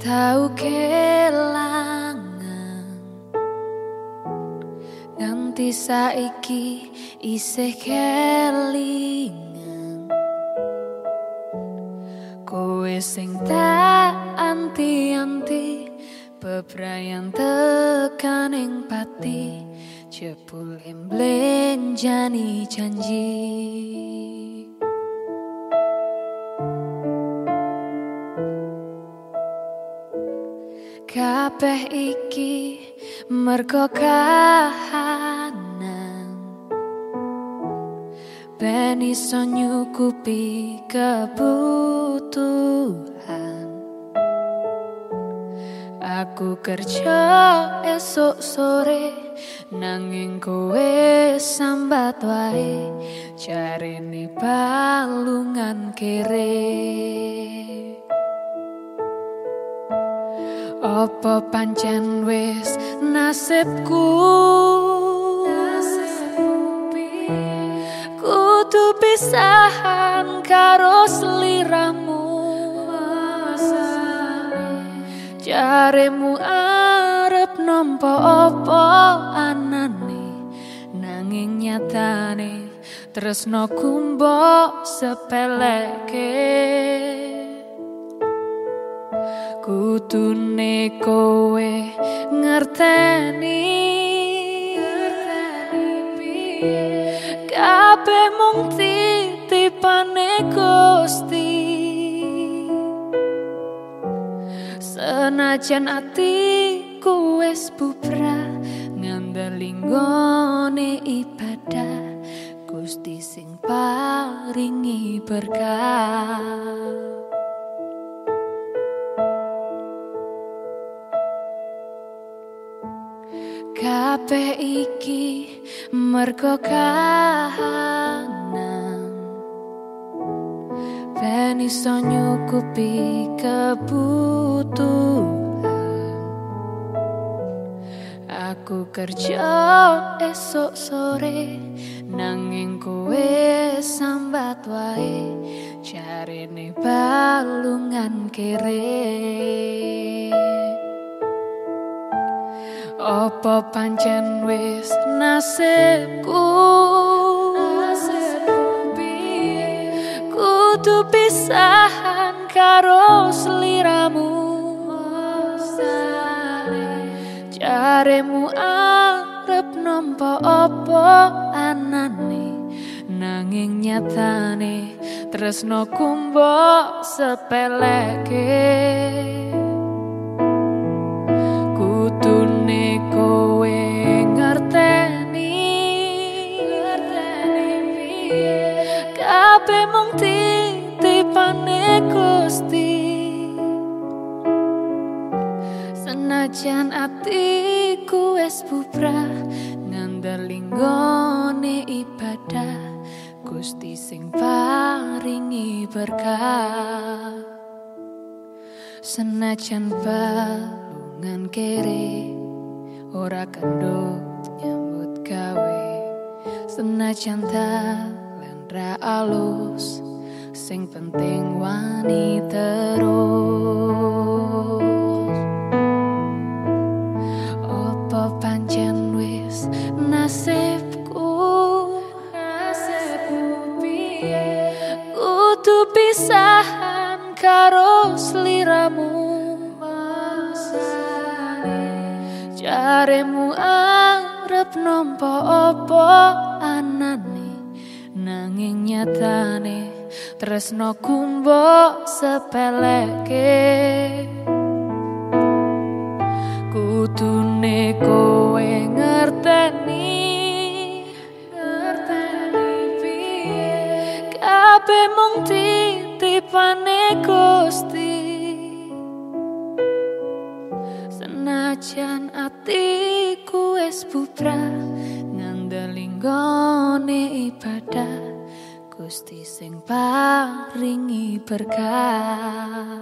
tau kelangan nganti saiki isih kelingan. Kowe sing tak anti-anti bebrayan tekaning pati jebul jani janji kabeh iki mergo kahanan. Ben iso nyukupi kebutuhan. Aku kerja esok sore nanging kowe sambat wae. Jarene balungan kere Apa pancen wis nasibku? Kudu pisahan karo seliramu. Jaremu arep nompo apa anane. Nanging nyatane tresno kumbo sepeleke kutune kowe ngerteni. Kabeh mung titipane Gusti. Senajan atiku wis bubrah ngandeli nggone ibadah. Gusti sing paringi berkah Kabeh iki mergo kahanan. Ben iso nyukupi kebutuhan. Aku kerja esok sore Nanging kowe sambat wae. Jarene balungan kere Apa pancen wis nasibku? Kudu pisahan karo seliramu. Jaremu arep nompo opo anane? Nanging nyatane tresno kumbo sepeleke ibadah Gusti sing paringi berkah. Senajan bal ngan kere ora kendo nyambut gawe. Senajan lan ra alus sing penting wani terus pisahan karo sliramu Jaremu arep nompo opo anane Nanging nyatane tresno kumbo sepeleke. Kutune kowe ngerteni Ngerteni piye? Kabeh mung titipane Gusti. Senajan atiku wis bubrah ngandeli nggone ibadah Gusti sing paringi berkah